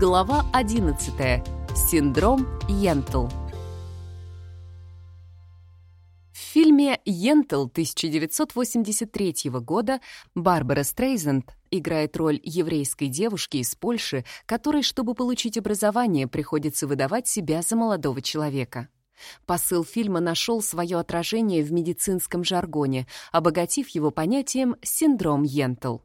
Глава 11. Синдром Йентл. В фильме «Йентл» 1983 года Барбара Стрейзенд играет роль еврейской девушки из Польши, которой, чтобы получить образование, приходится выдавать себя за молодого человека. Посыл фильма нашел свое отражение в медицинском жаргоне, обогатив его понятием «синдром Йентл».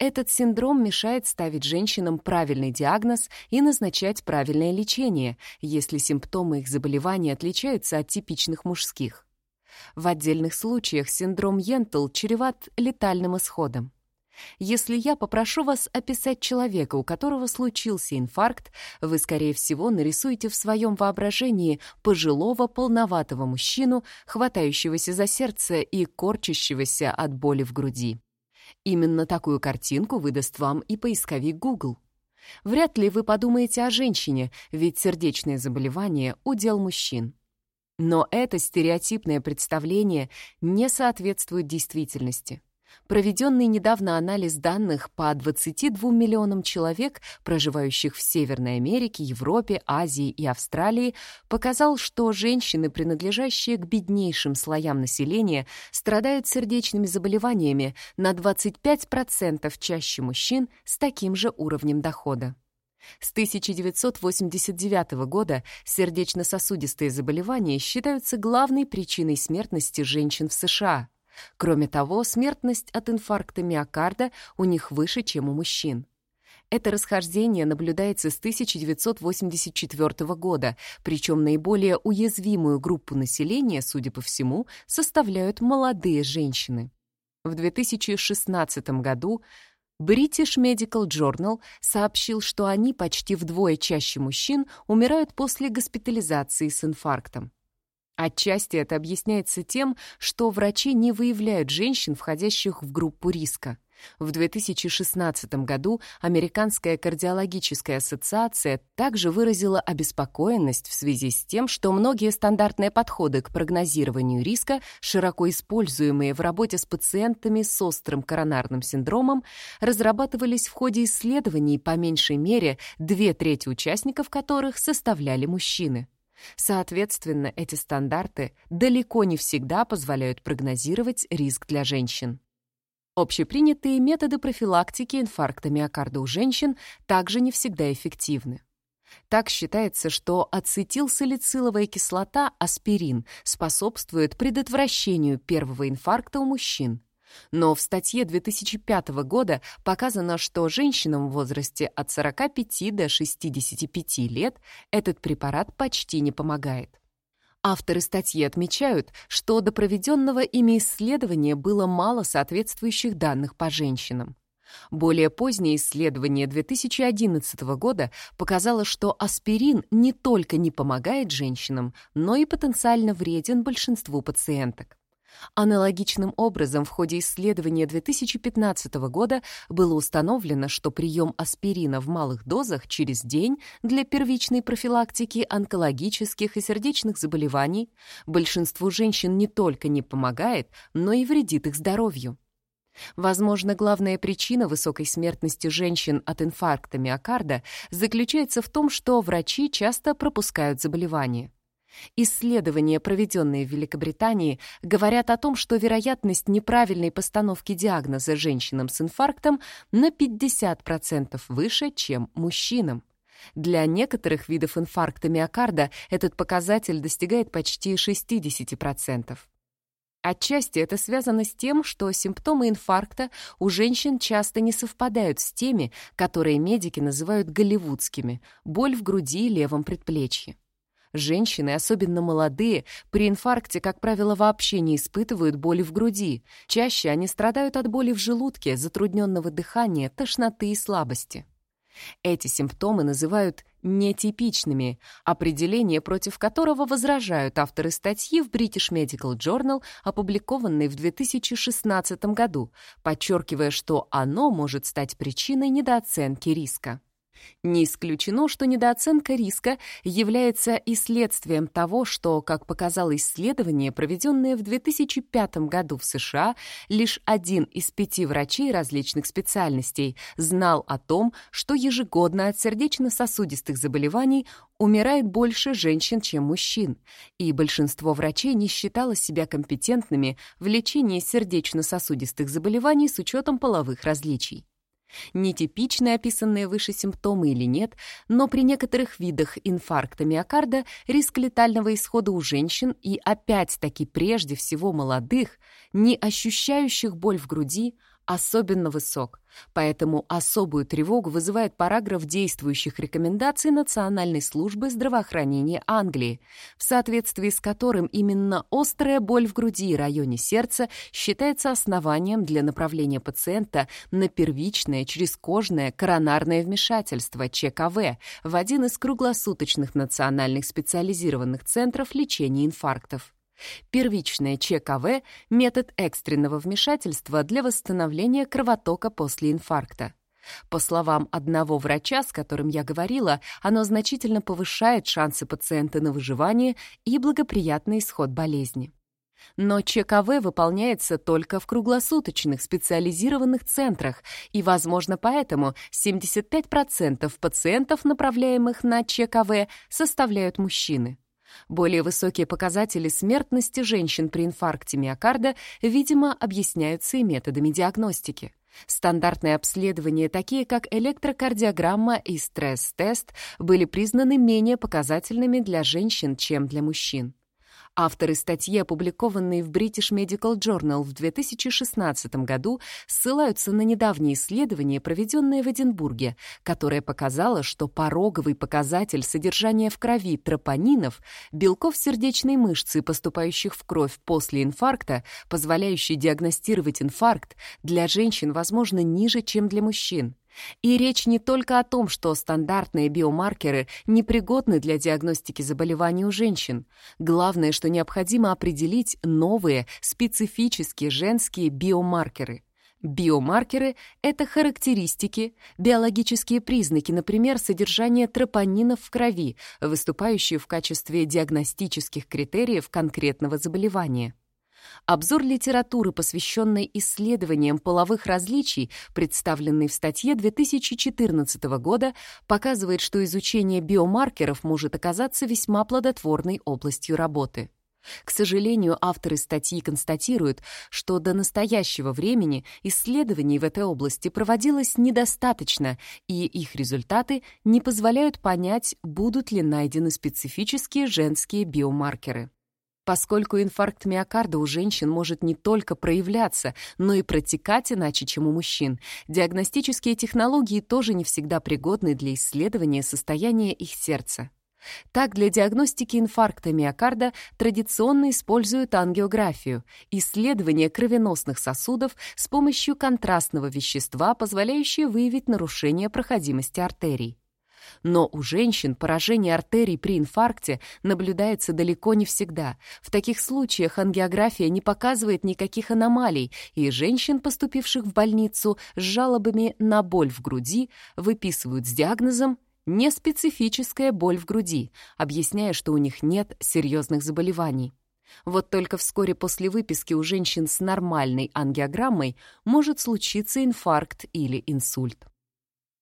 Этот синдром мешает ставить женщинам правильный диагноз и назначать правильное лечение, если симптомы их заболевания отличаются от типичных мужских. В отдельных случаях синдром Йентл чреват летальным исходом. Если я попрошу вас описать человека, у которого случился инфаркт, вы, скорее всего, нарисуете в своем воображении пожилого полноватого мужчину, хватающегося за сердце и корчащегося от боли в груди. Именно такую картинку выдаст вам и поисковик Google. Вряд ли вы подумаете о женщине, ведь сердечные заболевания — удел мужчин. Но это стереотипное представление не соответствует действительности. Проведенный недавно анализ данных по 22 миллионам человек, проживающих в Северной Америке, Европе, Азии и Австралии, показал, что женщины, принадлежащие к беднейшим слоям населения, страдают сердечными заболеваниями на 25% чаще мужчин с таким же уровнем дохода. С 1989 года сердечно-сосудистые заболевания считаются главной причиной смертности женщин в США – Кроме того, смертность от инфаркта миокарда у них выше, чем у мужчин. Это расхождение наблюдается с 1984 года, причем наиболее уязвимую группу населения, судя по всему, составляют молодые женщины. В 2016 году British Medical Journal сообщил, что они почти вдвое чаще мужчин умирают после госпитализации с инфарктом. Отчасти это объясняется тем, что врачи не выявляют женщин, входящих в группу риска. В 2016 году Американская кардиологическая ассоциация также выразила обеспокоенность в связи с тем, что многие стандартные подходы к прогнозированию риска, широко используемые в работе с пациентами с острым коронарным синдромом, разрабатывались в ходе исследований по меньшей мере две трети участников которых составляли мужчины. Соответственно, эти стандарты далеко не всегда позволяют прогнозировать риск для женщин. Общепринятые методы профилактики инфаркта миокарда у женщин также не всегда эффективны. Так считается, что ацетилсалициловая кислота, аспирин, способствует предотвращению первого инфаркта у мужчин, но в статье 2005 года показано, что женщинам в возрасте от 45 до 65 лет этот препарат почти не помогает. Авторы статьи отмечают, что до проведенного ими исследования было мало соответствующих данных по женщинам. Более позднее исследование 2011 года показало, что аспирин не только не помогает женщинам, но и потенциально вреден большинству пациенток. Аналогичным образом в ходе исследования 2015 года было установлено, что прием аспирина в малых дозах через день для первичной профилактики онкологических и сердечных заболеваний большинству женщин не только не помогает, но и вредит их здоровью. Возможно, главная причина высокой смертности женщин от инфаркта миокарда заключается в том, что врачи часто пропускают заболевание. Исследования, проведенные в Великобритании, говорят о том, что вероятность неправильной постановки диагноза женщинам с инфарктом на 50% выше, чем мужчинам. Для некоторых видов инфаркта миокарда этот показатель достигает почти 60%. Отчасти это связано с тем, что симптомы инфаркта у женщин часто не совпадают с теми, которые медики называют голливудскими – боль в груди и левом предплечье. Женщины, особенно молодые, при инфаркте, как правило, вообще не испытывают боли в груди. Чаще они страдают от боли в желудке, затрудненного дыхания, тошноты и слабости. Эти симптомы называют нетипичными, определение против которого возражают авторы статьи в British Medical Journal, опубликованной в 2016 году, подчеркивая, что оно может стать причиной недооценки риска. Не исключено, что недооценка риска является и следствием того, что, как показало исследование, проведенное в 2005 году в США, лишь один из пяти врачей различных специальностей знал о том, что ежегодно от сердечно-сосудистых заболеваний умирает больше женщин, чем мужчин, и большинство врачей не считало себя компетентными в лечении сердечно-сосудистых заболеваний с учетом половых различий. Нетипичны описанные выше симптомы или нет, но при некоторых видах инфаркта миокарда риск летального исхода у женщин и опять-таки прежде всего молодых, не ощущающих боль в груди, особенно высок, поэтому особую тревогу вызывает параграф действующих рекомендаций Национальной службы здравоохранения Англии, в соответствии с которым именно острая боль в груди и районе сердца считается основанием для направления пациента на первичное черезкожное коронарное вмешательство ЧКВ в один из круглосуточных национальных специализированных центров лечения инфарктов. Первичное ЧКВ – метод экстренного вмешательства для восстановления кровотока после инфаркта. По словам одного врача, с которым я говорила, оно значительно повышает шансы пациента на выживание и благоприятный исход болезни. Но ЧКВ выполняется только в круглосуточных специализированных центрах, и, возможно, поэтому 75% пациентов, направляемых на ЧКВ, составляют мужчины. Более высокие показатели смертности женщин при инфаркте миокарда, видимо, объясняются и методами диагностики. Стандартные обследования, такие как электрокардиограмма и стресс-тест, были признаны менее показательными для женщин, чем для мужчин. Авторы статьи, опубликованной в British Medical Journal в 2016 году, ссылаются на недавнее исследование, проведенное в Эдинбурге, которое показало, что пороговый показатель содержания в крови тропонинов, белков сердечной мышцы, поступающих в кровь после инфаркта, позволяющий диагностировать инфаркт, для женщин, возможно, ниже, чем для мужчин. И речь не только о том, что стандартные биомаркеры непригодны для диагностики заболеваний у женщин. Главное, что необходимо определить новые, специфические женские биомаркеры. Биомаркеры — это характеристики, биологические признаки, например, содержание тропонинов в крови, выступающие в качестве диагностических критериев конкретного заболевания. Обзор литературы, посвященной исследованиям половых различий, представленный в статье 2014 года, показывает, что изучение биомаркеров может оказаться весьма плодотворной областью работы. К сожалению, авторы статьи констатируют, что до настоящего времени исследований в этой области проводилось недостаточно, и их результаты не позволяют понять, будут ли найдены специфические женские биомаркеры поскольку инфаркт миокарда у женщин может не только проявляться, но и протекать иначе, чем у мужчин. Диагностические технологии тоже не всегда пригодны для исследования состояния их сердца. Так, для диагностики инфаркта миокарда традиционно используют ангиографию — исследование кровеносных сосудов с помощью контрастного вещества, позволяющее выявить нарушение проходимости артерий. Но у женщин поражение артерий при инфаркте наблюдается далеко не всегда. В таких случаях ангиография не показывает никаких аномалий, и женщин, поступивших в больницу с жалобами на боль в груди, выписывают с диагнозом неспецифическая боль в груди, объясняя, что у них нет серьезных заболеваний. Вот только вскоре после выписки у женщин с нормальной ангиограммой может случиться инфаркт или инсульт.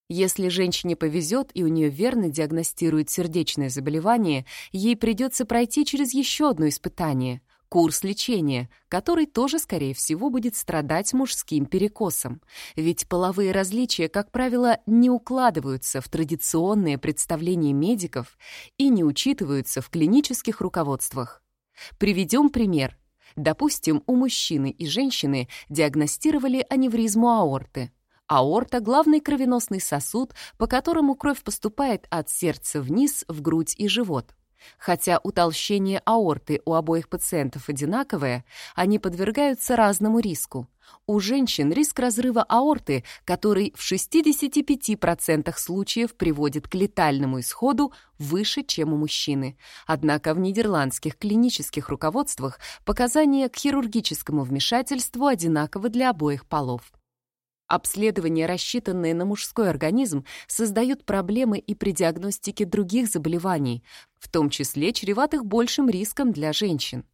Если женщине повезет и у нее верно диагностируют сердечное заболевание, ей придется пройти через еще одно испытание — курс лечения, который тоже, скорее всего, будет страдать мужским перекосом. Ведь половые различия, как правило, не укладываются в традиционные представления медиков и не учитываются в клинических руководствах. Приведем пример. Допустим, у мужчины и женщины диагностировали аневризму аорты — Аорта — главный кровеносный сосуд, по которому кровь поступает от сердца вниз в грудь и живот. Хотя утолщение аорты у обоих пациентов одинаковое, они подвергаются разному риску. У женщин риск разрыва аорты, который в 65% случаев приводит к летальному исходу, выше, чем у мужчины. Однако в нидерландских клинических руководствах показания к хирургическому вмешательству одинаковы для обоих полов. Обследования, рассчитанные на мужской организм, создают проблемы и при диагностике других заболеваний, в том числе чреватых большим риском для женщин.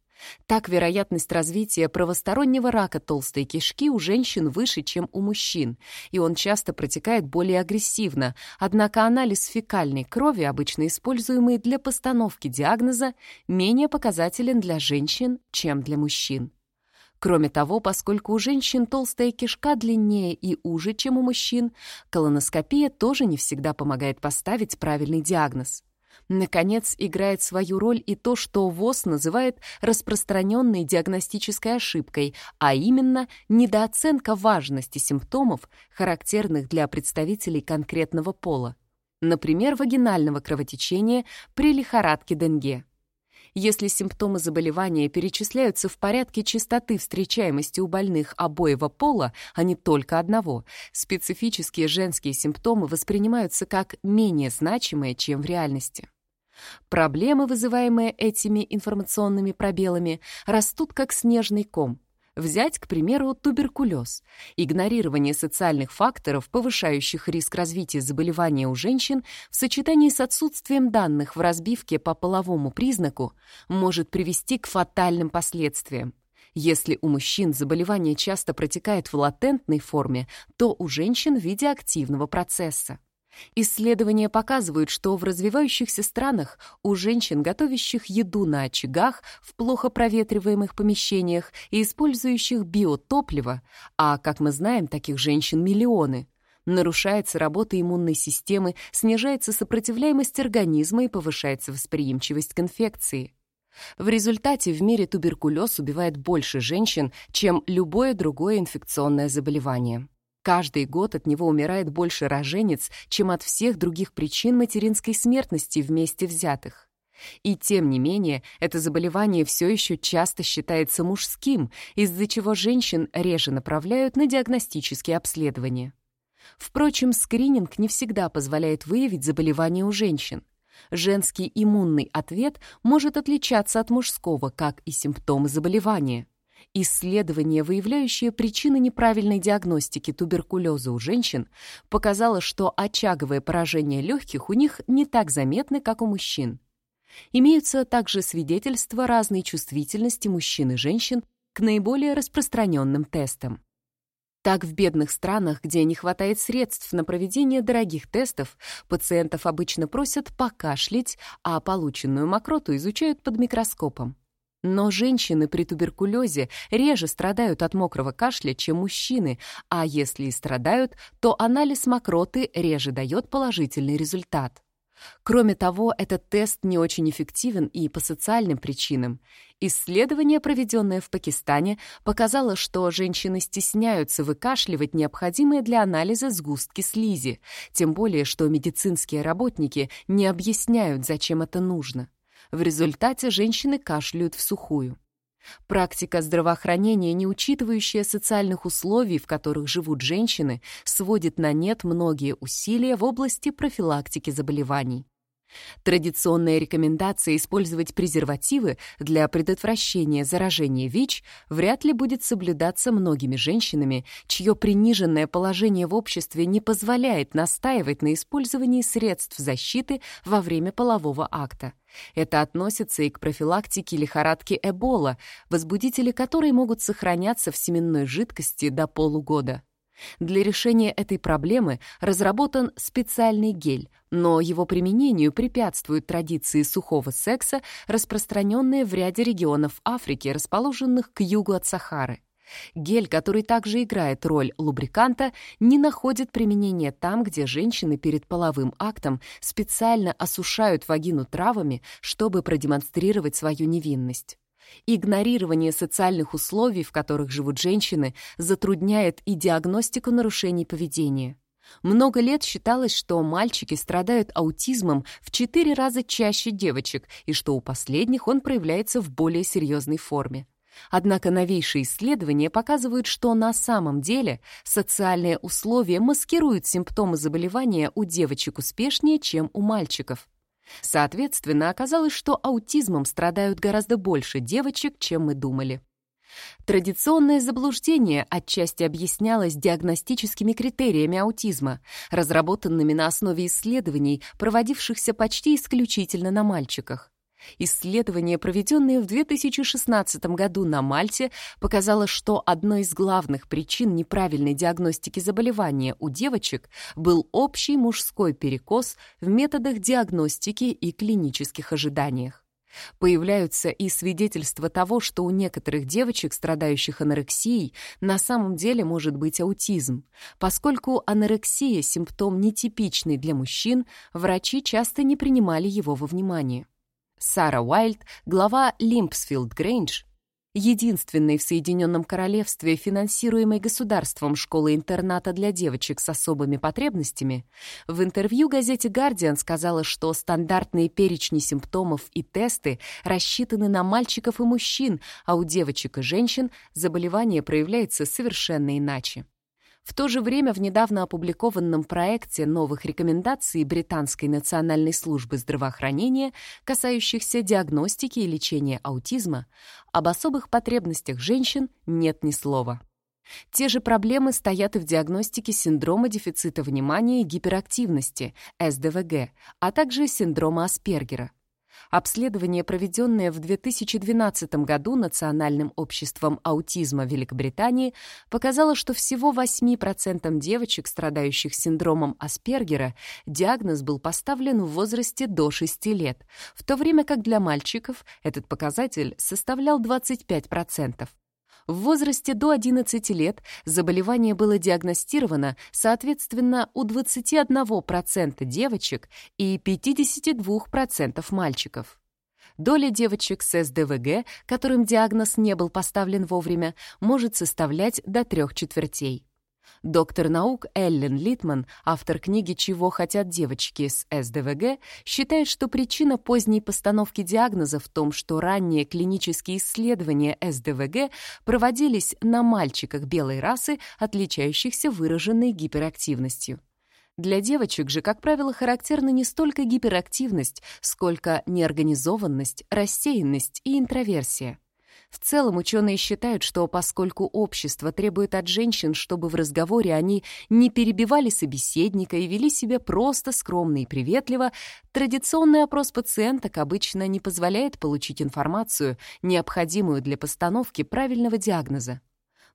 Так, вероятность развития правостороннего рака толстой кишки у женщин выше, чем у мужчин, и он часто протекает более агрессивно, однако анализ фекальной крови, обычно используемый для постановки диагноза, менее показателен для женщин, чем для мужчин. Кроме того, поскольку у женщин толстая кишка длиннее и уже, чем у мужчин, колоноскопия тоже не всегда помогает поставить правильный диагноз. Наконец, играет свою роль и то, что ВОЗ называет распространенной диагностической ошибкой, а именно недооценка важности симптомов, характерных для представителей конкретного пола. Например, вагинального кровотечения при лихорадке Денге. Если симптомы заболевания перечисляются в порядке частоты встречаемости у больных обоего пола, а не только одного, специфические женские симптомы воспринимаются как менее значимые, чем в реальности. Проблемы, вызываемые этими информационными пробелами, растут как снежный ком. Взять, к примеру, туберкулез. Игнорирование социальных факторов, повышающих риск развития заболевания у женщин, в сочетании с отсутствием данных в разбивке по половому признаку, может привести к фатальным последствиям. Если у мужчин заболевание часто протекает в латентной форме, то у женщин в виде активного процесса. Исследования показывают, что в развивающихся странах у женщин, готовящих еду на очагах, в плохо проветриваемых помещениях и использующих биотопливо, а, как мы знаем, таких женщин миллионы, нарушается работа иммунной системы, снижается сопротивляемость организма и повышается восприимчивость к инфекции. В результате в мире туберкулез убивает больше женщин, чем любое другое инфекционное заболевание. Каждый год от него умирает больше роженец, чем от всех других причин материнской смертности вместе взятых. И тем не менее, это заболевание все еще часто считается мужским, из-за чего женщин реже направляют на диагностические обследования. Впрочем, скрининг не всегда позволяет выявить заболевание у женщин. Женский иммунный ответ может отличаться от мужского, как и симптомы заболевания. Исследование, выявляющее причины неправильной диагностики туберкулеза у женщин, показало, что очаговое поражение легких у них не так заметны, как у мужчин. Имеются также свидетельства разной чувствительности мужчин и женщин к наиболее распространенным тестам. Так, в бедных странах, где не хватает средств на проведение дорогих тестов, пациентов обычно просят покашлять, а полученную мокроту изучают под микроскопом. Но женщины при туберкулезе реже страдают от мокрого кашля, чем мужчины, а если и страдают, то анализ мокроты реже дает положительный результат. Кроме того, этот тест не очень эффективен и по социальным причинам. Исследование, проведенное в Пакистане, показало, что женщины стесняются выкашливать необходимые для анализа сгустки слизи, тем более что медицинские работники не объясняют, зачем это нужно. В результате женщины кашляют в сухую. Практика здравоохранения, не учитывающая социальных условий, в которых живут женщины, сводит на нет многие усилия в области профилактики заболеваний. Традиционная рекомендация использовать презервативы для предотвращения заражения ВИЧ вряд ли будет соблюдаться многими женщинами, чье приниженное положение в обществе не позволяет настаивать на использовании средств защиты во время полового акта. Это относится и к профилактике лихорадки Эбола, возбудители которой могут сохраняться в семенной жидкости до полугода. Для решения этой проблемы разработан специальный гель, но его применению препятствуют традиции сухого секса, распространенные в ряде регионов Африки, расположенных к югу от Сахары. Гель, который также играет роль лубриканта, не находит применения там, где женщины перед половым актом специально осушают вагину травами, чтобы продемонстрировать свою невинность. Игнорирование социальных условий, в которых живут женщины, затрудняет и диагностику нарушений поведения. Много лет считалось, что мальчики страдают аутизмом в четыре раза чаще девочек, и что у последних он проявляется в более серьезной форме. Однако новейшие исследования показывают, что на самом деле социальные условия маскируют симптомы заболевания у девочек успешнее, чем у мальчиков. Соответственно, оказалось, что аутизмом страдают гораздо больше девочек, чем мы думали. Традиционное заблуждение отчасти объяснялось диагностическими критериями аутизма, разработанными на основе исследований, проводившихся почти исключительно на мальчиках. Исследование, проведенное в 2016 году на Мальте, показало, что одной из главных причин неправильной диагностики заболевания у девочек был общий мужской перекос в методах диагностики и клинических ожиданиях. Появляются и свидетельства того, что у некоторых девочек, страдающих анорексией, на самом деле может быть аутизм. Поскольку анорексия – симптом нетипичный для мужчин, врачи часто не принимали его во внимание. Сара Уайльд, глава Лимпсфилд Грейндж, единственной в Соединенном Королевстве финансируемой государством школы-интерната для девочек с особыми потребностями, в интервью газете «Гардиан» сказала, что стандартные перечни симптомов и тесты рассчитаны на мальчиков и мужчин, а у девочек и женщин заболевание проявляется совершенно иначе. В то же время в недавно опубликованном проекте новых рекомендаций Британской национальной службы здравоохранения, касающихся диагностики и лечения аутизма, об особых потребностях женщин нет ни слова. Те же проблемы стоят и в диагностике синдрома дефицита внимания и гиперактивности, СДВГ, а также синдрома Аспергера. Обследование, проведенное в 2012 году Национальным обществом аутизма Великобритании, показало, что всего 8% девочек, страдающих синдромом Аспергера, диагноз был поставлен в возрасте до 6 лет, в то время как для мальчиков этот показатель составлял 25%. В возрасте до 11 лет заболевание было диагностировано, соответственно, у 21% девочек и 52% мальчиков. Доля девочек с СДВГ, которым диагноз не был поставлен вовремя, может составлять до трех четвертей. Доктор наук Эллен Литман, автор книги «Чего хотят девочки» с СДВГ, считает, что причина поздней постановки диагноза в том, что ранние клинические исследования СДВГ проводились на мальчиках белой расы, отличающихся выраженной гиперактивностью. Для девочек же, как правило, характерна не столько гиперактивность, сколько неорганизованность, рассеянность и интроверсия. В целом ученые считают, что поскольку общество требует от женщин, чтобы в разговоре они не перебивали собеседника и вели себя просто скромно и приветливо, традиционный опрос пациенток обычно не позволяет получить информацию, необходимую для постановки правильного диагноза.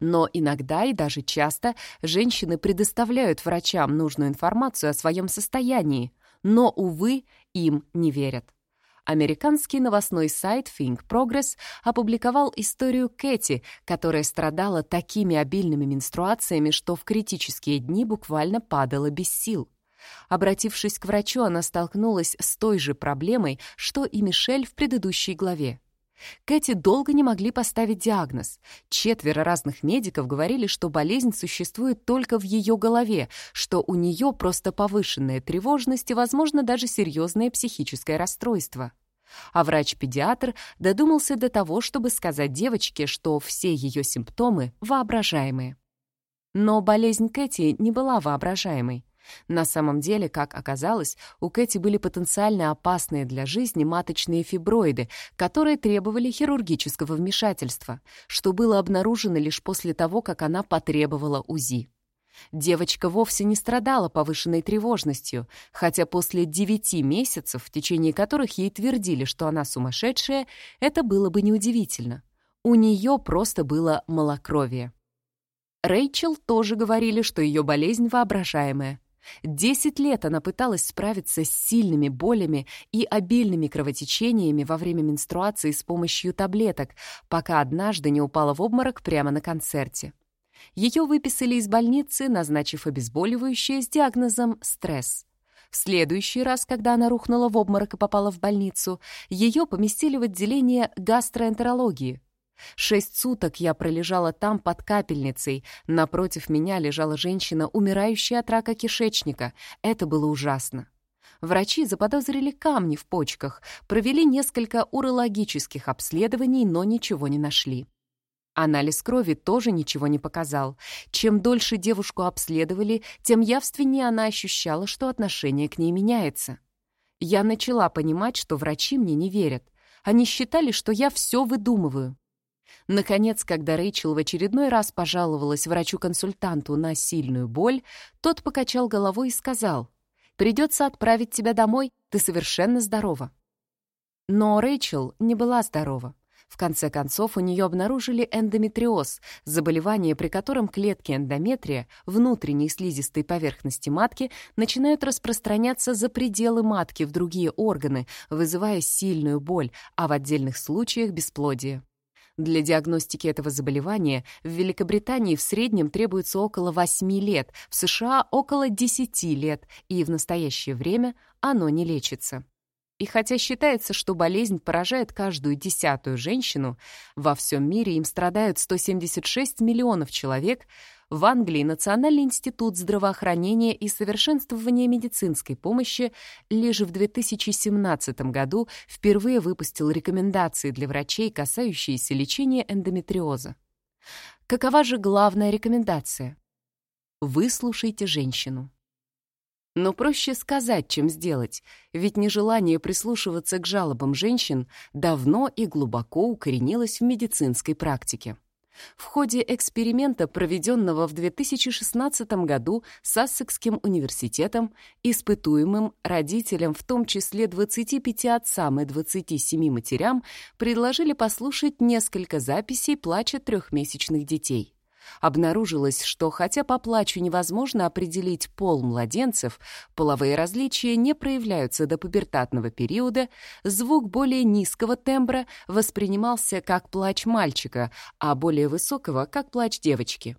Но иногда и даже часто женщины предоставляют врачам нужную информацию о своем состоянии, но, увы, им не верят. Американский новостной сайт Think Progress опубликовал историю Кэти, которая страдала такими обильными менструациями, что в критические дни буквально падала без сил. Обратившись к врачу, она столкнулась с той же проблемой, что и Мишель в предыдущей главе. Кэти долго не могли поставить диагноз. Четверо разных медиков говорили, что болезнь существует только в ее голове, что у нее просто повышенная тревожность и, возможно, даже серьезное психическое расстройство. А врач-педиатр додумался до того, чтобы сказать девочке, что все ее симптомы воображаемые. Но болезнь Кэти не была воображаемой. На самом деле, как оказалось, у Кэти были потенциально опасные для жизни маточные фиброиды, которые требовали хирургического вмешательства, что было обнаружено лишь после того, как она потребовала УЗИ. Девочка вовсе не страдала повышенной тревожностью, хотя после девяти месяцев, в течение которых ей твердили, что она сумасшедшая, это было бы неудивительно. У нее просто было малокровие. Рэйчел тоже говорили, что ее болезнь воображаемая. Десять лет она пыталась справиться с сильными болями и обильными кровотечениями во время менструации с помощью таблеток, пока однажды не упала в обморок прямо на концерте. Ее выписали из больницы, назначив обезболивающее с диагнозом «стресс». В следующий раз, когда она рухнула в обморок и попала в больницу, ее поместили в отделение гастроэнтерологии. Шесть суток я пролежала там под капельницей. Напротив меня лежала женщина, умирающая от рака кишечника. Это было ужасно. Врачи заподозрили камни в почках, провели несколько урологических обследований, но ничего не нашли. Анализ крови тоже ничего не показал. Чем дольше девушку обследовали, тем явственнее она ощущала, что отношение к ней меняется. Я начала понимать, что врачи мне не верят. Они считали, что я все выдумываю. Наконец, когда Рэйчел в очередной раз пожаловалась врачу-консультанту на сильную боль, тот покачал головой и сказал, «Придется отправить тебя домой, ты совершенно здорова». Но Рэйчел не была здорова. В конце концов, у нее обнаружили эндометриоз, заболевание, при котором клетки эндометрия, внутренней слизистой поверхности матки, начинают распространяться за пределы матки в другие органы, вызывая сильную боль, а в отдельных случаях бесплодие. Для диагностики этого заболевания в Великобритании в среднем требуется около 8 лет, в США — около 10 лет, и в настоящее время оно не лечится. И хотя считается, что болезнь поражает каждую десятую женщину, во всем мире им страдают 176 миллионов человек, в Англии Национальный институт здравоохранения и совершенствования медицинской помощи лишь в 2017 году впервые выпустил рекомендации для врачей, касающиеся лечения эндометриоза. Какова же главная рекомендация? Выслушайте женщину. Но проще сказать, чем сделать, ведь нежелание прислушиваться к жалобам женщин давно и глубоко укоренилось в медицинской практике. В ходе эксперимента, проведенного в 2016 году Сассекским университетом, испытуемым родителям, в том числе 25 отцам и 27 матерям, предложили послушать несколько записей плача трехмесячных детей. Обнаружилось, что хотя по плачу невозможно определить пол младенцев, половые различия не проявляются до пубертатного периода, звук более низкого тембра воспринимался как плач мальчика, а более высокого — как плач девочки.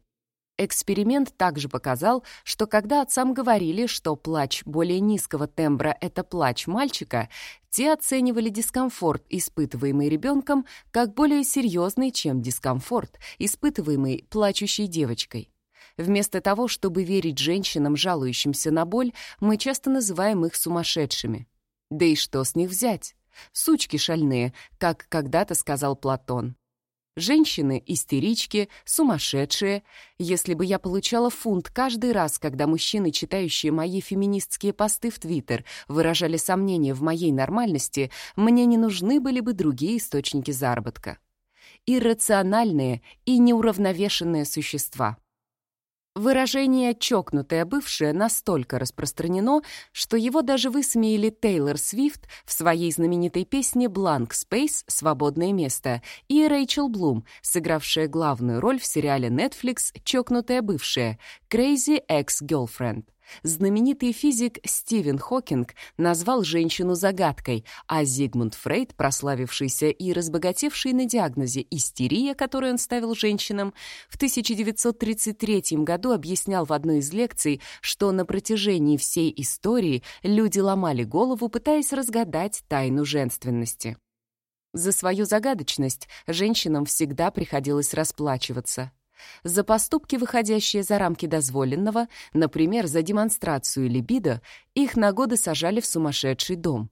Эксперимент также показал, что когда отцам говорили, что плач более низкого тембра — это плач мальчика, те оценивали дискомфорт, испытываемый ребенком, как более серьезный, чем дискомфорт, испытываемый плачущей девочкой. Вместо того, чтобы верить женщинам, жалующимся на боль, мы часто называем их сумасшедшими. Да и что с них взять? Сучки шальные, как когда-то сказал Платон. Женщины — истерички, сумасшедшие. Если бы я получала фунт каждый раз, когда мужчины, читающие мои феминистские посты в Твиттер, выражали сомнения в моей нормальности, мне не нужны были бы другие источники заработка. Иррациональные и неуравновешенные существа — Выражение «чокнутая бывшая» настолько распространено, что его даже высмеяли Тейлор Свифт в своей знаменитой песне «Blank Space» «Свободное место» и Рэйчел Блум, сыгравшая главную роль в сериале Netflix «Чокнутая бывшая» «Crazy Ex-Girlfriend». Знаменитый физик Стивен Хокинг назвал женщину загадкой, а Зигмунд Фрейд, прославившийся и разбогатевший на диагнозе истерия, которую он ставил женщинам, в 1933 году объяснял в одной из лекций, что на протяжении всей истории люди ломали голову, пытаясь разгадать тайну женственности. За свою загадочность женщинам всегда приходилось расплачиваться. За поступки, выходящие за рамки дозволенного, например, за демонстрацию либидо, их на годы сажали в сумасшедший дом.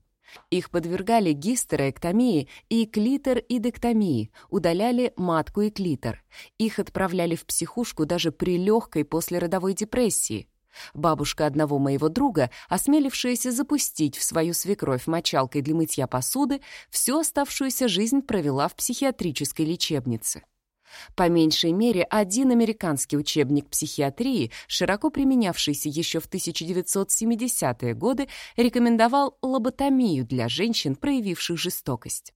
Их подвергали гистерэктомии и клиторидэктомии, удаляли матку и клитор. Их отправляли в психушку даже при легкой послеродовой депрессии. Бабушка одного моего друга, осмелившаяся запустить в свою свекровь мочалкой для мытья посуды, всю оставшуюся жизнь провела в психиатрической лечебнице. По меньшей мере, один американский учебник психиатрии, широко применявшийся еще в 1970-е годы, рекомендовал лоботомию для женщин, проявивших жестокость.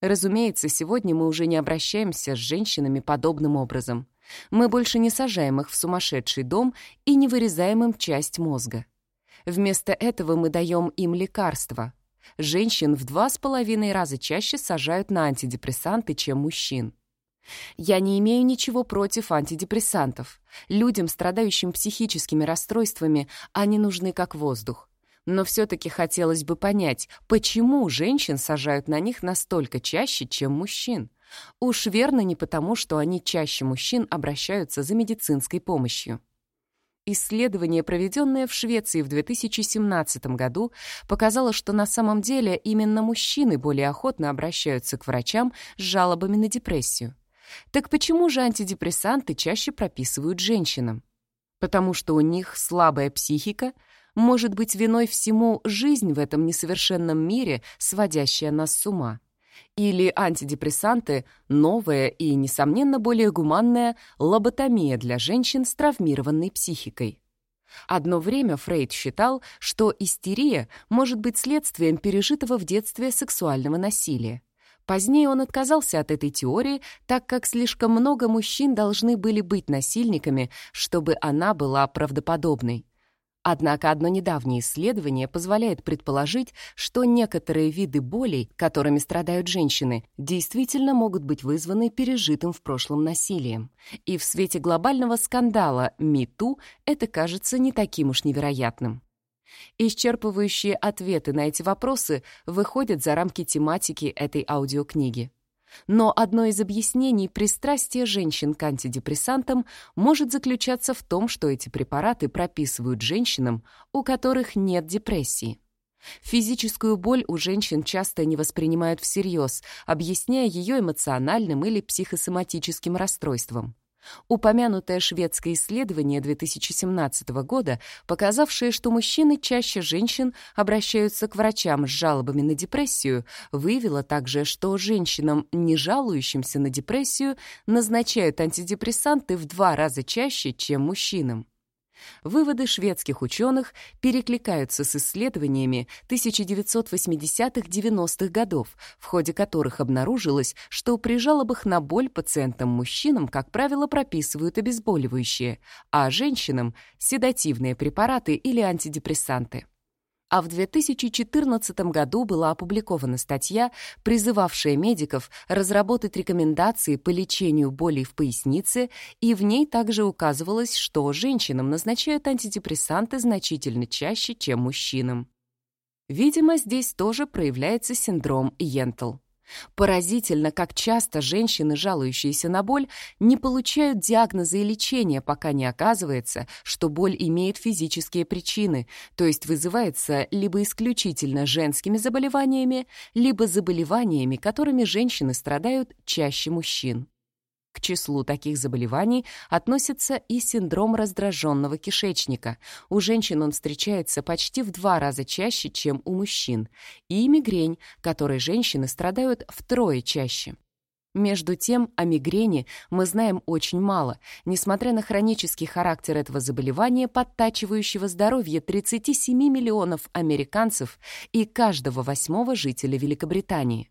Разумеется, сегодня мы уже не обращаемся с женщинами подобным образом. Мы больше не сажаем их в сумасшедший дом и не вырезаем им часть мозга. Вместо этого мы даем им лекарства. Женщин в два с половиной раза чаще сажают на антидепрессанты, чем мужчин. Я не имею ничего против антидепрессантов. Людям, страдающим психическими расстройствами, они нужны как воздух. Но все-таки хотелось бы понять, почему женщин сажают на них настолько чаще, чем мужчин? Уж верно не потому, что они чаще мужчин обращаются за медицинской помощью. Исследование, проведенное в Швеции в 2017 году, показало, что на самом деле именно мужчины более охотно обращаются к врачам с жалобами на депрессию. Так почему же антидепрессанты чаще прописывают женщинам? Потому что у них слабая психика, может быть виной всему жизнь в этом несовершенном мире, сводящая нас с ума. Или антидепрессанты — новая и, несомненно, более гуманная лоботомия для женщин с травмированной психикой. Одно время Фрейд считал, что истерия может быть следствием пережитого в детстве сексуального насилия. Позднее он отказался от этой теории, так как слишком много мужчин должны были быть насильниками, чтобы она была правдоподобной. Однако одно недавнее исследование позволяет предположить, что некоторые виды болей, которыми страдают женщины, действительно могут быть вызваны пережитым в прошлом насилием. И в свете глобального скандала МИТУ это кажется не таким уж невероятным. Исчерпывающие ответы на эти вопросы выходят за рамки тематики этой аудиокниги. Но одно из объяснений пристрастия женщин к антидепрессантам может заключаться в том, что эти препараты прописывают женщинам, у которых нет депрессии. Физическую боль у женщин часто не воспринимают всерьез, объясняя ее эмоциональным или психосоматическим расстройством. Упомянутое шведское исследование 2017 года, показавшее, что мужчины чаще женщин обращаются к врачам с жалобами на депрессию, выявило также, что женщинам, не жалующимся на депрессию, назначают антидепрессанты в два раза чаще, чем мужчинам. Выводы шведских ученых перекликаются с исследованиями 1980-90-х годов, в ходе которых обнаружилось, что при жалобах на боль пациентам-мужчинам, как правило, прописывают обезболивающие, а женщинам — седативные препараты или антидепрессанты а в 2014 году была опубликована статья, призывавшая медиков разработать рекомендации по лечению болей в пояснице, и в ней также указывалось, что женщинам назначают антидепрессанты значительно чаще, чем мужчинам. Видимо, здесь тоже проявляется синдром Йентл. Поразительно, как часто женщины, жалующиеся на боль, не получают диагноза и лечения, пока не оказывается, что боль имеет физические причины, то есть вызывается либо исключительно женскими заболеваниями, либо заболеваниями, которыми женщины страдают чаще мужчин. К числу таких заболеваний относится и синдром раздраженного кишечника. У женщин он встречается почти в два раза чаще, чем у мужчин. И мигрень, которой женщины страдают втрое чаще. Между тем, о мигрени мы знаем очень мало, несмотря на хронический характер этого заболевания, подтачивающего здоровье 37 миллионов американцев и каждого восьмого жителя Великобритании.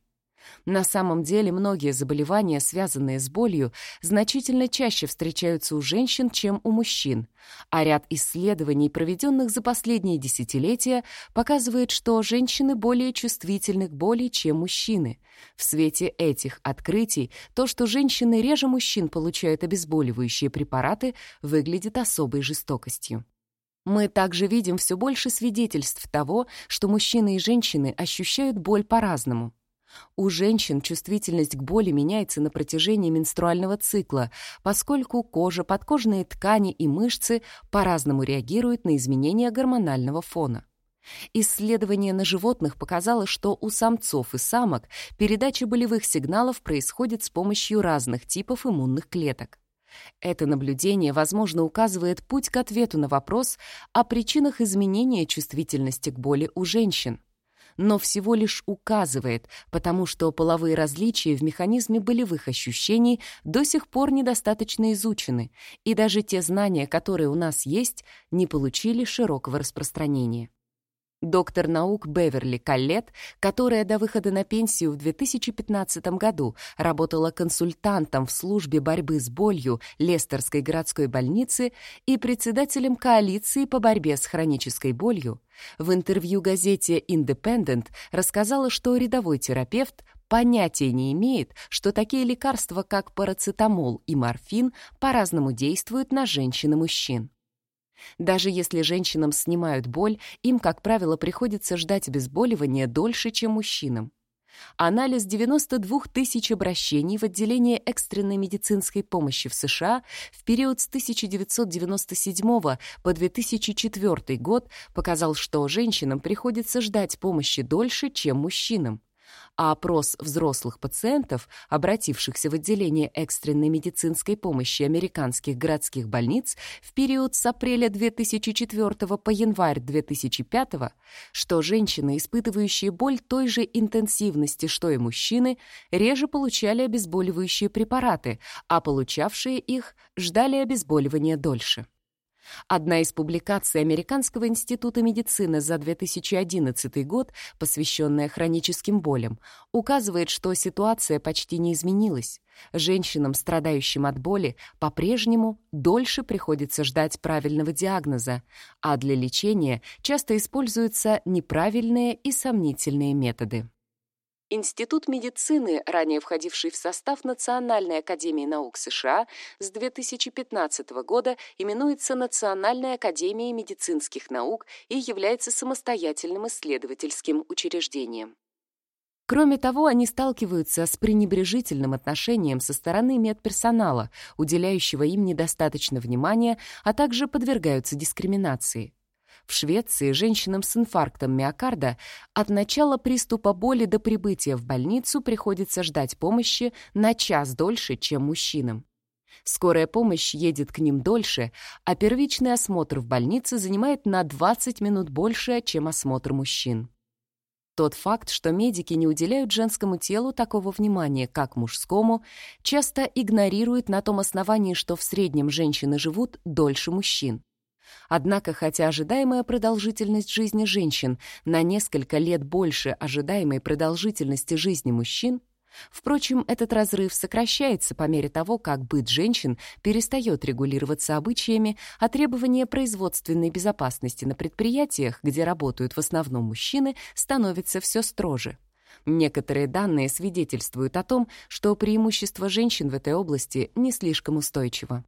На самом деле многие заболевания, связанные с болью, значительно чаще встречаются у женщин, чем у мужчин, а ряд исследований, проведенных за последние десятилетия, показывает, что женщины более чувствительны к боли, чем мужчины. В свете этих открытий то, что женщины реже мужчин получают обезболивающие препараты, выглядит особой жестокостью. Мы также видим все больше свидетельств того, что мужчины и женщины ощущают боль по-разному. У женщин чувствительность к боли меняется на протяжении менструального цикла, поскольку кожа, подкожные ткани и мышцы по-разному реагируют на изменения гормонального фона. Исследование на животных показало, что у самцов и самок передача болевых сигналов происходит с помощью разных типов иммунных клеток. Это наблюдение, возможно, указывает путь к ответу на вопрос о причинах изменения чувствительности к боли у женщин но всего лишь указывает, потому что половые различия в механизме болевых ощущений до сих пор недостаточно изучены, и даже те знания, которые у нас есть, не получили широкого распространения. Доктор наук Беверли Каллет, которая до выхода на пенсию в 2015 году работала консультантом в службе борьбы с болью Лестерской городской больницы и председателем коалиции по борьбе с хронической болью, в интервью газете Independent рассказала, что рядовой терапевт понятия не имеет, что такие лекарства, как парацетамол и морфин, по-разному действуют на женщин и мужчин. Даже если женщинам снимают боль, им, как правило, приходится ждать обезболивания дольше, чем мужчинам. Анализ 92 тысяч обращений в отделение экстренной медицинской помощи в США в период с 1997 по 2004 год показал, что женщинам приходится ждать помощи дольше, чем мужчинам. А опрос взрослых пациентов, обратившихся в отделение экстренной медицинской помощи американских городских больниц в период с апреля 2004 по январь 2005, что женщины, испытывающие боль той же интенсивности, что и мужчины, реже получали обезболивающие препараты, а получавшие их ждали обезболивания дольше. Одна из публикаций Американского института медицины за 2011 год, посвященная хроническим болям, указывает, что ситуация почти не изменилась. Женщинам, страдающим от боли, по-прежнему дольше приходится ждать правильного диагноза, а для лечения часто используются неправильные и сомнительные методы. Институт медицины, ранее входивший в состав Национальной академии наук США, с 2015 года именуется Национальной академией медицинских наук и является самостоятельным исследовательским учреждением. Кроме того, они сталкиваются с пренебрежительным отношением со стороны медперсонала, уделяющего им недостаточно внимания, а также подвергаются дискриминации. В Швеции женщинам с инфарктом миокарда от начала приступа боли до прибытия в больницу приходится ждать помощи на час дольше, чем мужчинам. Скорая помощь едет к ним дольше, а первичный осмотр в больнице занимает на 20 минут больше, чем осмотр мужчин. Тот факт, что медики не уделяют женскому телу такого внимания, как мужскому, часто игнорируют на том основании, что в среднем женщины живут дольше мужчин. Однако, хотя ожидаемая продолжительность жизни женщин на несколько лет больше ожидаемой продолжительности жизни мужчин, Впрочем, этот разрыв сокращается по мере того, как быт женщин перестает регулироваться обычаями, а требования производственной безопасности на предприятиях, где работают в основном мужчины, становятся все строже. Некоторые данные свидетельствуют о том, что преимущество женщин в этой области не слишком устойчиво.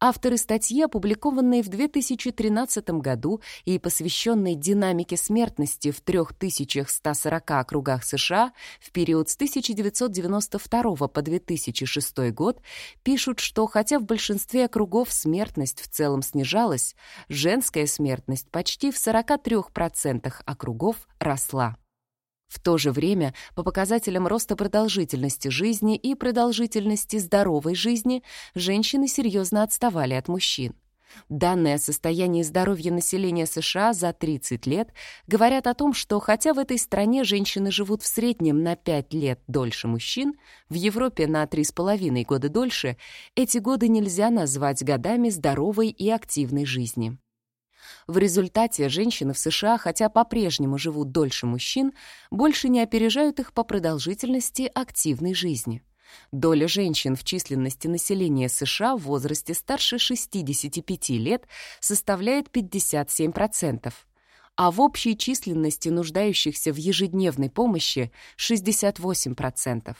Авторы статьи, опубликованные в 2013 году и посвященной динамике смертности в 3140 округах США в период с 1992 по 2006 год, пишут, что хотя в большинстве округов смертность в целом снижалась, женская смертность почти в 43% округов росла. В то же время, по показателям роста продолжительности жизни и продолжительности здоровой жизни, женщины серьезно отставали от мужчин. Данные о состоянии здоровья населения США за 30 лет говорят о том, что хотя в этой стране женщины живут в среднем на 5 лет дольше мужчин, в Европе на 3,5 года дольше, эти годы нельзя назвать годами здоровой и активной жизни. В результате женщины в США, хотя по-прежнему живут дольше мужчин, больше не опережают их по продолжительности активной жизни. Доля женщин в численности населения США в возрасте старше 65 лет составляет 57%, а в общей численности нуждающихся в ежедневной помощи — 68%.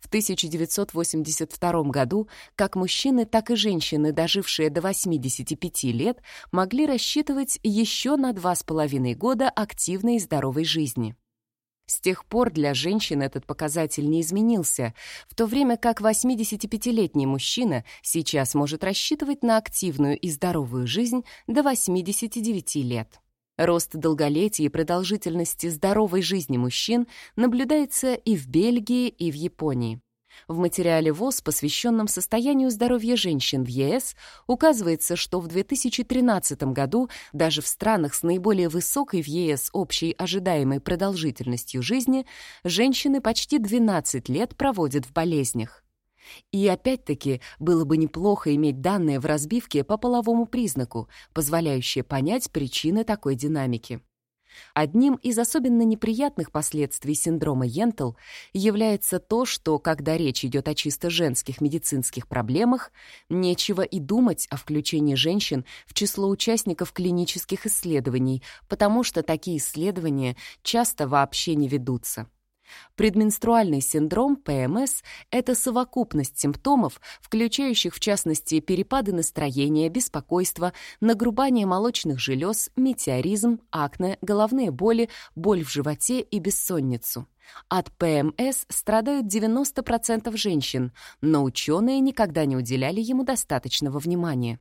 В 1982 году как мужчины, так и женщины, дожившие до 85 лет, могли рассчитывать еще на 2,5 года активной и здоровой жизни. С тех пор для женщин этот показатель не изменился, в то время как 85-летний мужчина сейчас может рассчитывать на активную и здоровую жизнь до 89 лет. Рост долголетия и продолжительности здоровой жизни мужчин наблюдается и в Бельгии, и в Японии. В материале ВОЗ, посвященном состоянию здоровья женщин в ЕС, указывается, что в 2013 году даже в странах с наиболее высокой в ЕС общей ожидаемой продолжительностью жизни женщины почти 12 лет проводят в болезнях. И опять-таки было бы неплохо иметь данные в разбивке по половому признаку, позволяющие понять причины такой динамики. Одним из особенно неприятных последствий синдрома Йентл является то, что, когда речь идет о чисто женских медицинских проблемах, нечего и думать о включении женщин в число участников клинических исследований, потому что такие исследования часто вообще не ведутся. Предменструальный синдром, ПМС, это совокупность симптомов, включающих в частности перепады настроения, беспокойство, нагрубание молочных желез, метеоризм, акне, головные боли, боль в животе и бессонницу. От ПМС страдают 90% женщин, но ученые никогда не уделяли ему достаточного внимания.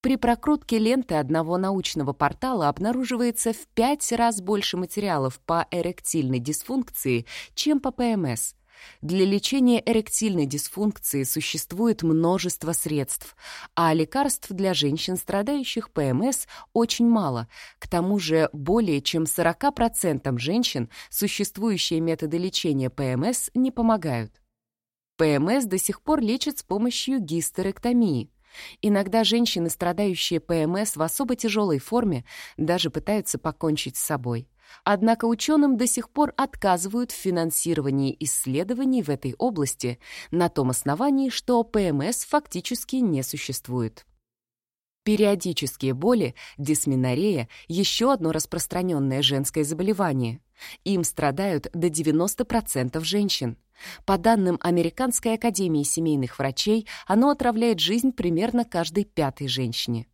При прокрутке ленты одного научного портала обнаруживается в пять раз больше материалов по эректильной дисфункции, чем по ПМС. Для лечения эректильной дисфункции существует множество средств, а лекарств для женщин, страдающих ПМС, очень мало. К тому же более чем 40% женщин существующие методы лечения ПМС не помогают. ПМС до сих пор лечат с помощью гистерэктомии. Иногда женщины, страдающие ПМС в особо тяжелой форме, даже пытаются покончить с собой. Однако ученым до сих пор отказывают в финансировании исследований в этой области на том основании, что ПМС фактически не существует. Периодические боли, дисменорея – еще одно распространенное женское заболевание. Им страдают до 90% женщин. По данным Американской академии семейных врачей, оно отравляет жизнь примерно каждой пятой женщине.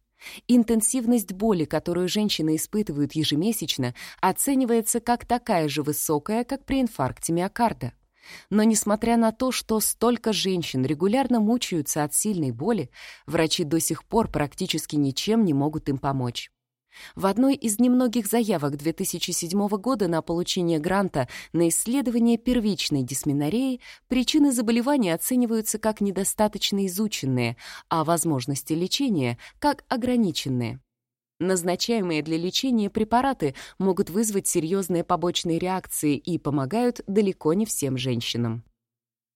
Интенсивность боли, которую женщины испытывают ежемесячно, оценивается как такая же высокая, как при инфаркте миокарда. Но несмотря на то, что столько женщин регулярно мучаются от сильной боли, врачи до сих пор практически ничем не могут им помочь. В одной из немногих заявок 2007 года на получение гранта на исследование первичной дисменореи причины заболевания оцениваются как недостаточно изученные, а возможности лечения — как ограниченные. Назначаемые для лечения препараты могут вызвать серьезные побочные реакции и помогают далеко не всем женщинам.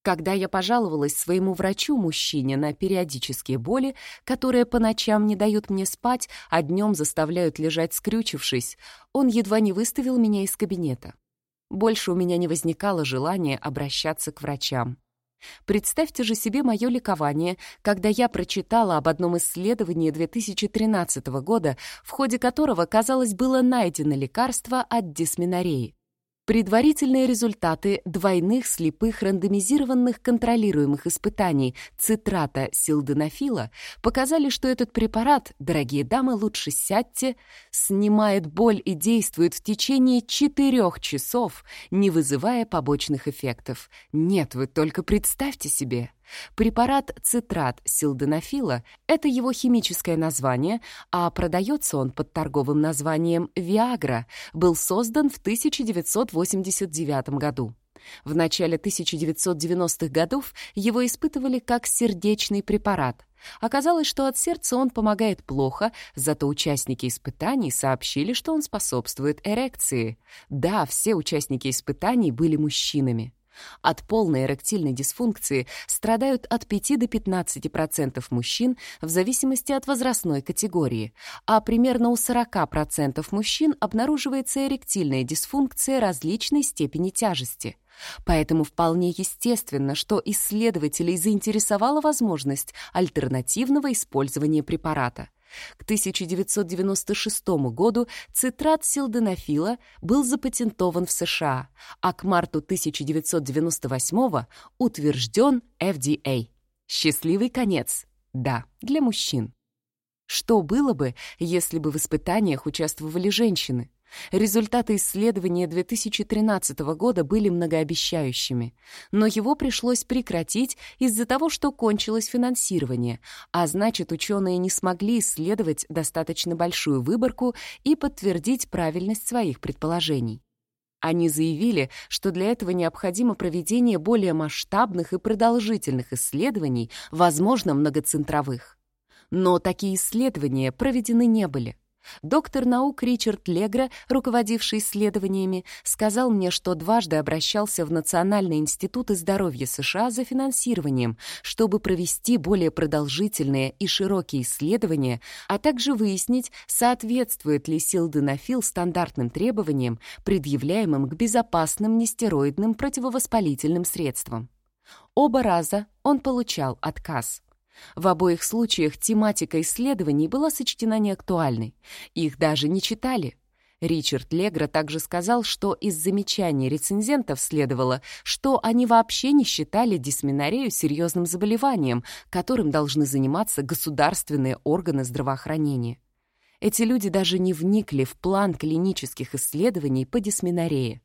Когда я пожаловалась своему врачу-мужчине на периодические боли, которые по ночам не дают мне спать, а днем заставляют лежать скрючившись, он едва не выставил меня из кабинета. Больше у меня не возникало желания обращаться к врачам. Представьте же себе мое ликование, когда я прочитала об одном исследовании 2013 года, в ходе которого, казалось, было найдено лекарство от дисменореи. Предварительные результаты двойных слепых рандомизированных контролируемых испытаний цитрата силденафила показали, что этот препарат, дорогие дамы, лучше сядьте, снимает боль и действует в течение 4 часов, не вызывая побочных эффектов. Нет, вы только представьте себе. Препарат цитрат силденафила — это его химическое название, а продается он под торговым названием «Виагра», был создан в 1989 году. В начале 1990-х годов его испытывали как сердечный препарат. Оказалось, что от сердца он помогает плохо, зато участники испытаний сообщили, что он способствует эрекции. Да, все участники испытаний были мужчинами. От полной эректильной дисфункции страдают от 5 до 15% мужчин в зависимости от возрастной категории, а примерно у 40% мужчин обнаруживается эректильная дисфункция различной степени тяжести. Поэтому вполне естественно, что исследователей заинтересовала возможность альтернативного использования препарата. К 1996 году цитрат силденафила был запатентован в США, а к марту 1998 утвержден FDA. Счастливый конец. Да, для мужчин. Что было бы, если бы в испытаниях участвовали женщины? Результаты исследования 2013 года были многообещающими, но его пришлось прекратить из-за того, что кончилось финансирование, а значит, ученые не смогли исследовать достаточно большую выборку и подтвердить правильность своих предположений. Они заявили, что для этого необходимо проведение более масштабных и продолжительных исследований, возможно, многоцентровых. Но такие исследования проведены не были. Доктор наук Ричард Легра, руководивший исследованиями, сказал мне, что дважды обращался в Национальный институт здоровья США за финансированием, чтобы провести более продолжительные и широкие исследования, а также выяснить, соответствует ли силденафил стандартным требованиям, предъявляемым к безопасным нестероидным противовоспалительным средствам. Оба раза он получал отказ. В обоих случаях тематика исследований была сочтена неактуальной. Их даже не читали. Ричард Легра также сказал, что из замечаний рецензентов следовало, что они вообще не считали дисменорею серьезным заболеванием, которым должны заниматься государственные органы здравоохранения. Эти люди даже не вникли в план клинических исследований по дисменорее.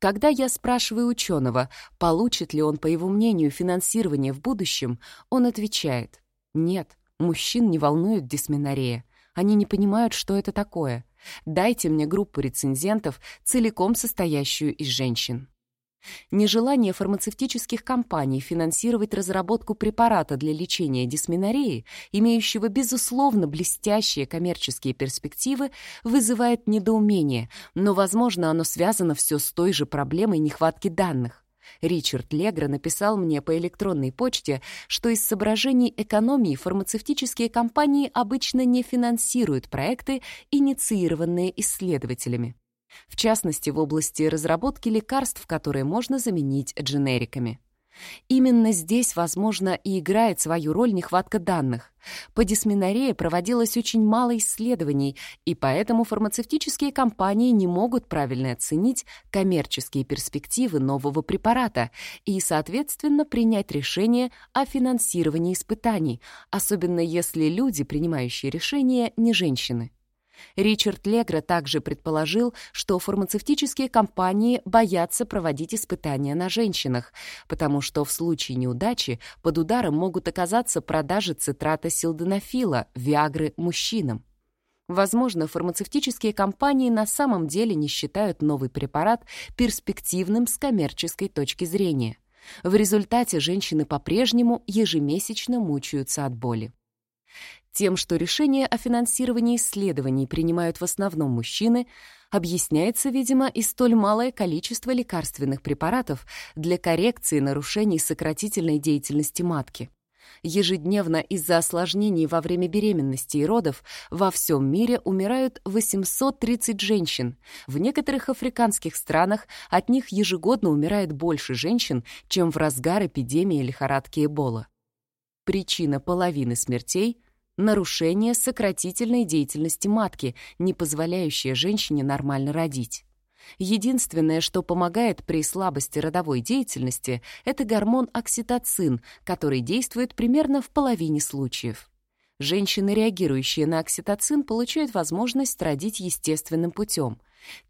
Когда я спрашиваю ученого, получит ли он, по его мнению, финансирование в будущем, он отвечает «нет». Мужчин не волнует дисменорея. Они не понимают, что это такое. Дайте мне группу рецензентов, целиком состоящую из женщин. Нежелание фармацевтических компаний финансировать разработку препарата для лечения дисменореи, имеющего, безусловно, блестящие коммерческие перспективы, вызывает недоумение, но, возможно, оно связано все с той же проблемой нехватки данных. Ричард Легра написал мне по электронной почте, что из соображений экономии фармацевтические компании обычно не финансируют проекты, инициированные исследователями. В частности, в области разработки лекарств, которые можно заменить дженериками. Именно здесь, возможно, и играет свою роль нехватка данных. По дисменорее проводилось очень мало исследований, и поэтому фармацевтические компании не могут правильно оценить коммерческие перспективы нового препарата и, соответственно, принять решение о финансировании испытаний, особенно если люди, принимающие решения, не женщины. Ричард Легра также предположил, что фармацевтические компании боятся проводить испытания на женщинах, потому что в случае неудачи под ударом могут оказаться продажи цитрата силденафила, виагры мужчинам. Возможно, фармацевтические компании на самом деле не считают новый препарат перспективным с коммерческой точки зрения. В результате женщины по-прежнему ежемесячно мучаются от боли. Тем, что решение о финансировании исследований принимают в основном мужчины, объясняется, видимо, и столь малое количество лекарственных препаратов для коррекции нарушений сократительной деятельности матки. Ежедневно из-за осложнений во время беременности и родов во всем мире умирают 830 женщин. В некоторых африканских странах от них ежегодно умирает больше женщин, чем в разгар эпидемии лихорадки Эбола. Причина половины смертей — нарушение сократительной деятельности матки, не позволяющее женщине нормально родить. Единственное, что помогает при слабости родовой деятельности, это гормон окситоцин, который действует примерно в половине случаев. Женщины, реагирующие на окситоцин, получают возможность родить естественным путем.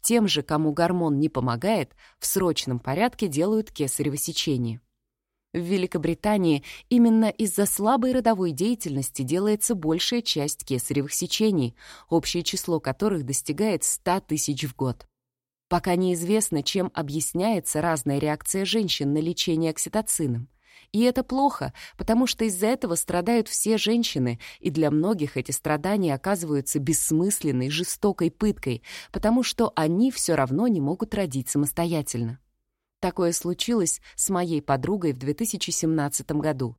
Тем же, кому гормон не помогает, в срочном порядке делают кесарево сечение. В Великобритании именно из-за слабой родовой деятельности делается большая часть кесаревых сечений, общее число которых достигает 100 тысяч в год. Пока неизвестно, чем объясняется разная реакция женщин на лечение окситоцином. И это плохо, потому что из-за этого страдают все женщины, и для многих эти страдания оказываются бессмысленной, жестокой пыткой, потому что они все равно не могут родить самостоятельно. Такое случилось с моей подругой в 2017 году.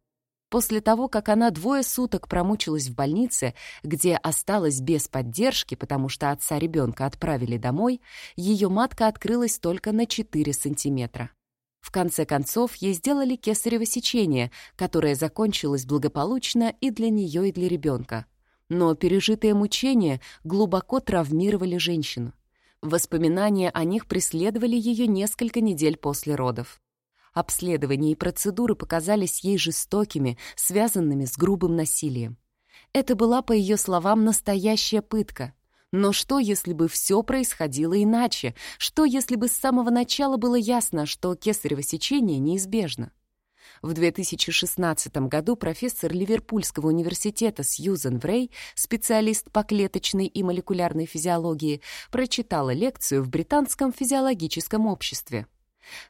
После того, как она двое суток промучилась в больнице, где осталась без поддержки, потому что отца ребенка отправили домой, ее матка открылась только на 4 сантиметра. В конце концов, ей сделали кесарево сечение, которое закончилось благополучно и для нее, и для ребенка. Но пережитые мучения глубоко травмировали женщину. Воспоминания о них преследовали ее несколько недель после родов. Обследования и процедуры показались ей жестокими, связанными с грубым насилием. Это была, по ее словам, настоящая пытка. Но что, если бы все происходило иначе? Что, если бы с самого начала было ясно, что кесарево сечение неизбежно? В 2016 году профессор Ливерпульского университета Сьюзен Врей, специалист по клеточной и молекулярной физиологии, прочитала лекцию в Британском физиологическом обществе.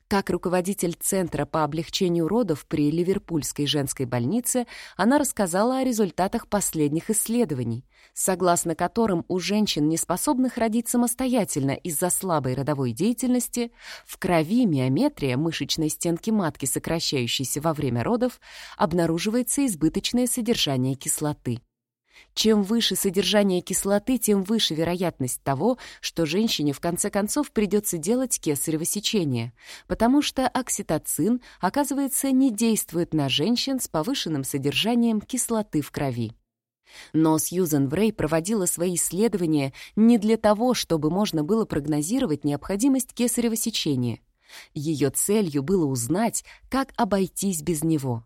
Как руководитель Центра по облегчению родов при Ливерпульской женской больнице, она рассказала о результатах последних исследований, согласно которым у женщин, не способных родить самостоятельно из-за слабой родовой деятельности, в крови миометрия мышечной стенки матки, сокращающейся во время родов, обнаруживается избыточное содержание кислоты. Чем выше содержание кислоты, тем выше вероятность того, что женщине в конце концов придется делать кесарево сечение, потому что окситоцин, оказывается, не действует на женщин с повышенным содержанием кислоты в крови. Но Сьюзен Врей проводила свои исследования не для того, чтобы можно было прогнозировать необходимость кесарево сечения. Ее целью было узнать, как обойтись без него.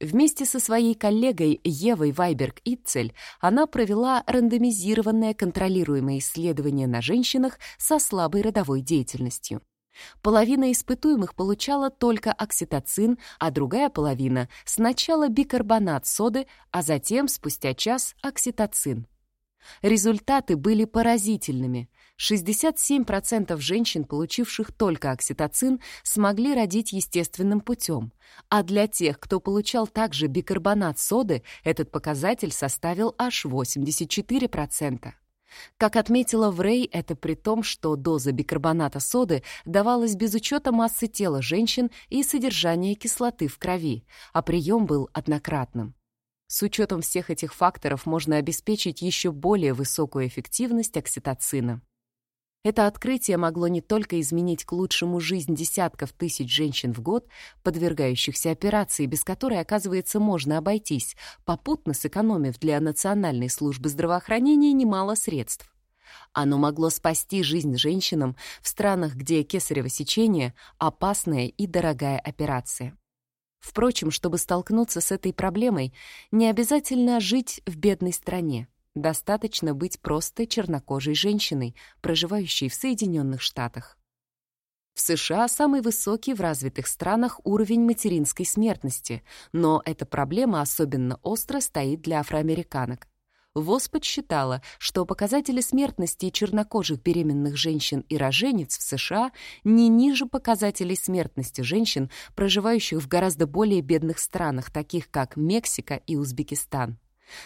Вместе со своей коллегой Евой Вайберг-Итцель она провела рандомизированное контролируемое исследование на женщинах со слабой родовой деятельностью. Половина испытуемых получала только окситоцин, а другая половина — сначала бикарбонат соды, а затем, спустя час, окситоцин. Результаты были поразительными. 67% женщин, получивших только окситоцин, смогли родить естественным путем, а для тех, кто получал также бикарбонат соды, этот показатель составил аж 84%. Как отметила Врей, это при том, что доза бикарбоната соды давалась без учета массы тела женщин и содержания кислоты в крови, а прием был однократным. С учетом всех этих факторов можно обеспечить еще более высокую эффективность окситоцина. Это открытие могло не только изменить к лучшему жизнь десятков тысяч женщин в год, подвергающихся операции, без которой, оказывается, можно обойтись, попутно сэкономив для Национальной службы здравоохранения немало средств. Оно могло спасти жизнь женщинам в странах, где кесарево сечение — опасная и дорогая операция. Впрочем, чтобы столкнуться с этой проблемой, не обязательно жить в бедной стране. Достаточно быть просто чернокожей женщиной, проживающей в Соединенных Штатах. В США самый высокий в развитых странах уровень материнской смертности, но эта проблема особенно остро стоит для афроамериканок. ВОЗ подсчитала, что показатели смертности чернокожих беременных женщин и роженец в США не ниже показателей смертности женщин, проживающих в гораздо более бедных странах, таких как Мексика и Узбекистан.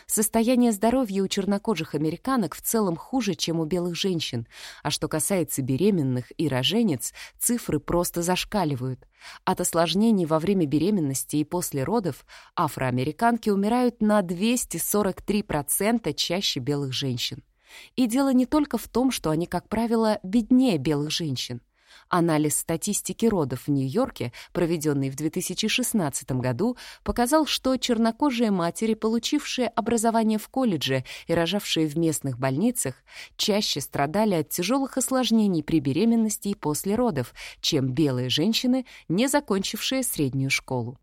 Состояние здоровья у чернокожих американок в целом хуже, чем у белых женщин, а что касается беременных и роженец, цифры просто зашкаливают. От осложнений во время беременности и после родов афроамериканки умирают на 243% чаще белых женщин. И дело не только в том, что они, как правило, беднее белых женщин. Анализ статистики родов в Нью-Йорке, проведенный в 2016 году, показал, что чернокожие матери, получившие образование в колледже и рожавшие в местных больницах, чаще страдали от тяжелых осложнений при беременности и после родов, чем белые женщины, не закончившие среднюю школу.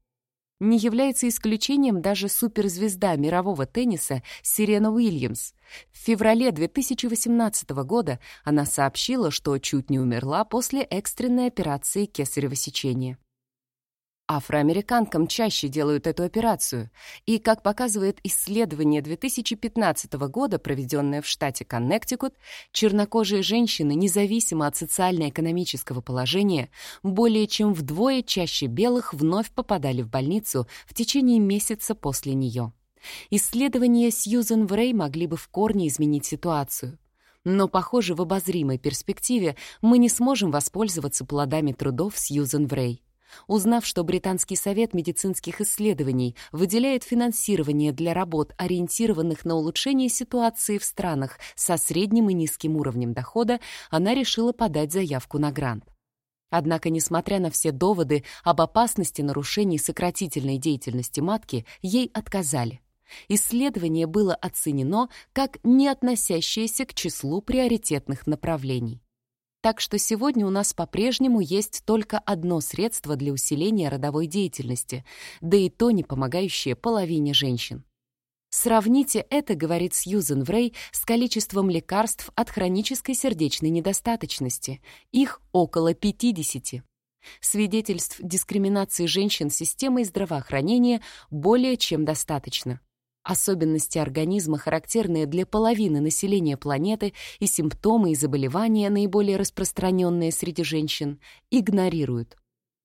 Не является исключением даже суперзвезда мирового тенниса Сирена Уильямс. В феврале 2018 года она сообщила, что чуть не умерла после экстренной операции кесарево сечения. Афроамериканкам чаще делают эту операцию, и, как показывает исследование 2015 года, проведенное в штате Коннектикут, чернокожие женщины, независимо от социально-экономического положения, более чем вдвое чаще белых вновь попадали в больницу в течение месяца после нее. Исследования Сьюзен Врей могли бы в корне изменить ситуацию. Но, похоже, в обозримой перспективе мы не сможем воспользоваться плодами трудов Сьюзен Врей. Узнав, что Британский совет медицинских исследований выделяет финансирование для работ, ориентированных на улучшение ситуации в странах со средним и низким уровнем дохода, она решила подать заявку на грант. Однако, несмотря на все доводы об опасности нарушений сократительной деятельности матки, ей отказали. Исследование было оценено как не относящееся к числу приоритетных направлений. Так что сегодня у нас по-прежнему есть только одно средство для усиления родовой деятельности, да и то не помогающее половине женщин. Сравните это, говорит Сьюзен Врей, с количеством лекарств от хронической сердечной недостаточности. Их около 50. Свидетельств дискриминации женщин системой здравоохранения более чем достаточно. Особенности организма, характерные для половины населения планеты, и симптомы и заболевания, наиболее распространенные среди женщин, игнорируют.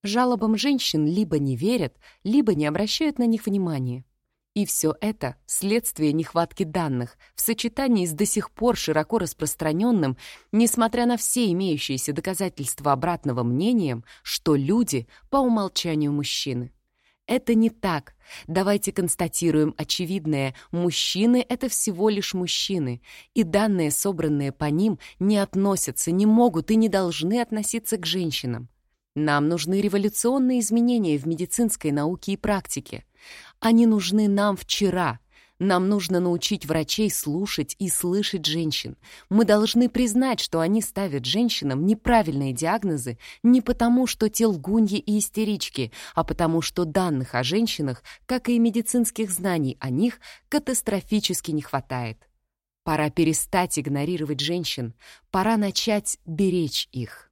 Жалобам женщин либо не верят, либо не обращают на них внимания. И все это – следствие нехватки данных, в сочетании с до сих пор широко распространенным, несмотря на все имеющиеся доказательства обратного мнением, что люди по умолчанию мужчины. Это не так. Давайте констатируем очевидное. Мужчины — это всего лишь мужчины. И данные, собранные по ним, не относятся, не могут и не должны относиться к женщинам. Нам нужны революционные изменения в медицинской науке и практике. Они нужны нам вчера — нам нужно научить врачей слушать и слышать женщин. Мы должны признать, что они ставят женщинам неправильные диагнозы не потому, что те лгуньи и истерички, а потому, что данных о женщинах, как и медицинских знаний о них, катастрофически не хватает. Пора перестать игнорировать женщин, пора начать беречь их.